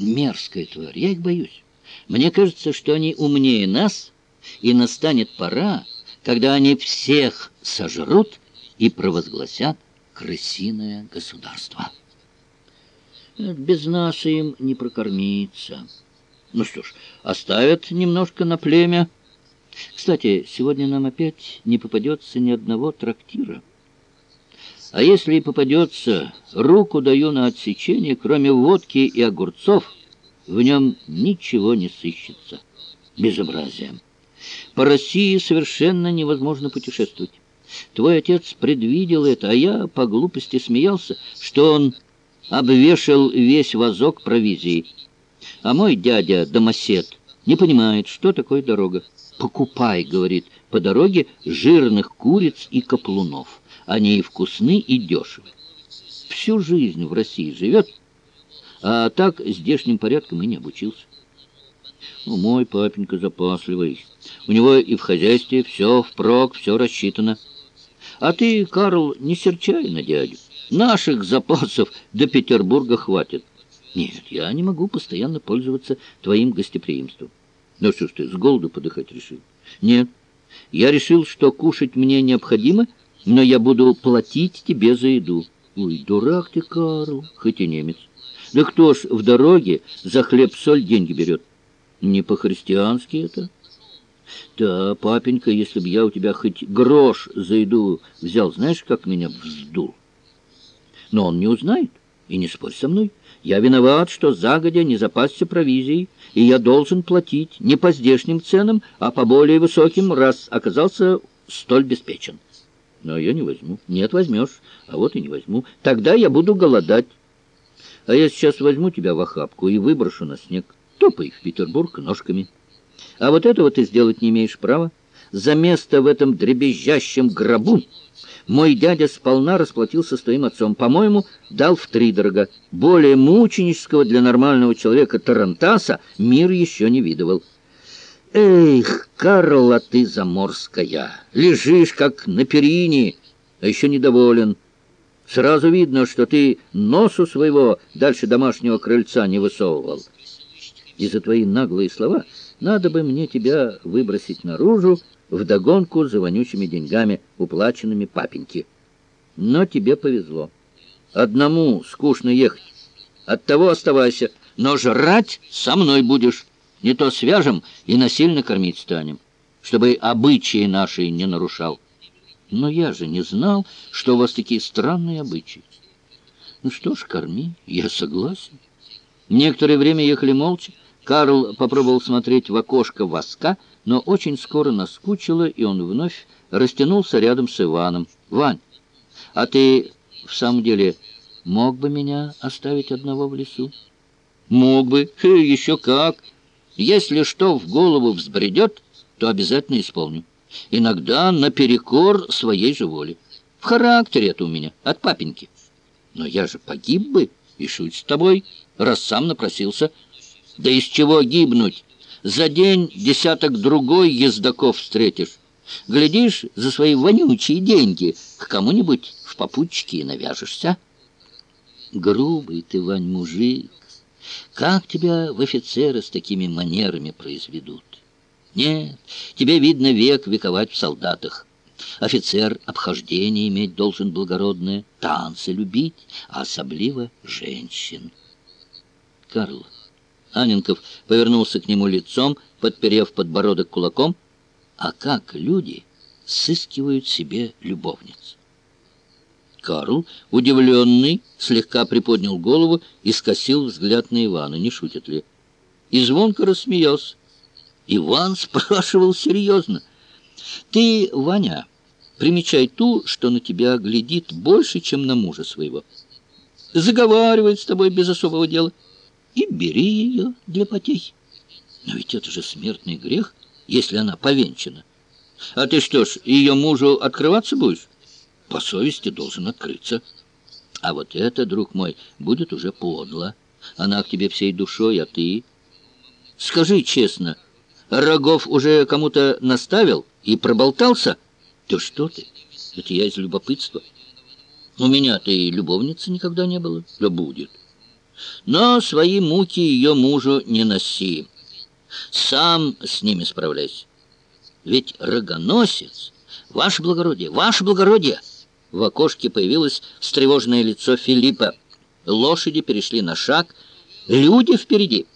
Мерзкая тварь, я их боюсь. Мне кажется, что они умнее нас, и настанет пора, когда они всех сожрут и провозгласят крысиное государство. Без нас им не прокормиться. Ну что ж, оставят немножко на племя. Кстати, сегодня нам опять не попадется ни одного трактира. А если и попадется, руку даю на отсечение, кроме водки и огурцов, в нем ничего не сыщется. Безобразие. По России совершенно невозможно путешествовать. Твой отец предвидел это, а я по глупости смеялся, что он обвешал весь вазок провизии. А мой дядя, домосед, не понимает, что такое дорога. «Покупай», — говорит, — «по дороге жирных куриц и каплунов». Они и вкусны, и дешевы. Всю жизнь в России живет, а так здешним порядком и не обучился. Ну, мой папенька запасливый. У него и в хозяйстве все впрок, все рассчитано. А ты, Карл, не серчай на дядю. Наших запасов до Петербурга хватит. Нет, я не могу постоянно пользоваться твоим гостеприимством. Ну что ж ты, с голоду подыхать решил? Нет, я решил, что кушать мне необходимо, но я буду платить тебе за еду. Ой, дурак ты, Карл, хоть и немец. Да кто ж в дороге за хлеб-соль деньги берет? Не по-христиански это? Да, папенька, если бы я у тебя хоть грош за еду взял, знаешь, как меня вздул? Но он не узнает, и не спорь со мной. Я виноват, что загодя не запасся провизией, и я должен платить не по здешним ценам, а по более высоким, раз оказался столь беспечен. Но я не возьму. Нет, возьмешь. А вот и не возьму. Тогда я буду голодать. А я сейчас возьму тебя в охапку и выброшу на снег. Топай в Петербург ножками. А вот этого ты сделать не имеешь права. За место в этом дребезжащем гробу мой дядя сполна расплатился с твоим отцом. По-моему, дал втридорога. Более мученического для нормального человека Тарантаса мир еще не видывал. Эх, Карла ты заморская, лежишь как на перине, а еще недоволен. Сразу видно, что ты носу своего дальше домашнего крыльца не высовывал. И за твои наглые слова надо бы мне тебя выбросить наружу вдогонку за вонючими деньгами, уплаченными папеньки. Но тебе повезло. Одному скучно ехать. Оттого оставайся, но жрать со мной будешь. Не то свяжем и насильно кормить станем, чтобы обычаи наши не нарушал. Но я же не знал, что у вас такие странные обычаи. Ну что ж, корми, я согласен. Некоторое время ехали молча. Карл попробовал смотреть в окошко воска, но очень скоро наскучило, и он вновь растянулся рядом с Иваном. «Вань, а ты в самом деле мог бы меня оставить одного в лесу?» «Мог бы, еще как. Если что в голову взбредет, то обязательно исполню» иногда наперекор своей же воле. В характере это у меня, от папеньки. Но я же погиб бы, и шуть с тобой, раз сам напросился. Да из чего гибнуть? За день десяток другой ездаков встретишь. Глядишь, за свои вонючие деньги к кому-нибудь в попутчики и навяжешься. Грубый ты, Вань, мужик. Как тебя в офицеры с такими манерами произведут? Нет, тебе, видно, век вековать в солдатах. Офицер обхождение иметь должен благородное, танцы любить, а особливо женщин. Карл. Аненков повернулся к нему лицом, подперев подбородок кулаком. А как люди сыскивают себе любовниц? Карл, удивленный, слегка приподнял голову и скосил взгляд на Ивана, не шутит ли. И звонко рассмеялся. Иван спрашивал серьезно. «Ты, Ваня, примечай ту, что на тебя глядит больше, чем на мужа своего. Заговаривает с тобой без особого дела. И бери ее для потехи. Но ведь это же смертный грех, если она повенчана. А ты что ж, ее мужу открываться будешь? По совести должен открыться. А вот это, друг мой, будет уже подло. Она к тебе всей душой, а ты... Скажи честно, — Рогов уже кому-то наставил и проболтался? Да что ты? Это я из любопытства. У меня-то и любовницы никогда не было. Да будет. Но свои муки ее мужу не носи. Сам с ними справляйся. Ведь рогоносец, ваше благородие, ваше благородие!» В окошке появилось встревоженное лицо Филиппа. Лошади перешли на шаг. «Люди впереди!»